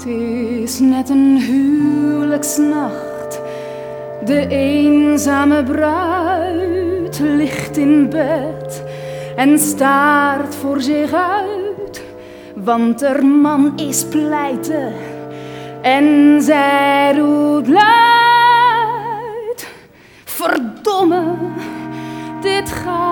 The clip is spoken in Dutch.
Het is net een huwelijksnacht. De eenzame bruid ligt in bed en staart voor zich uit, want haar man is pleiten en zij roept luid: Verdomme, dit gaat.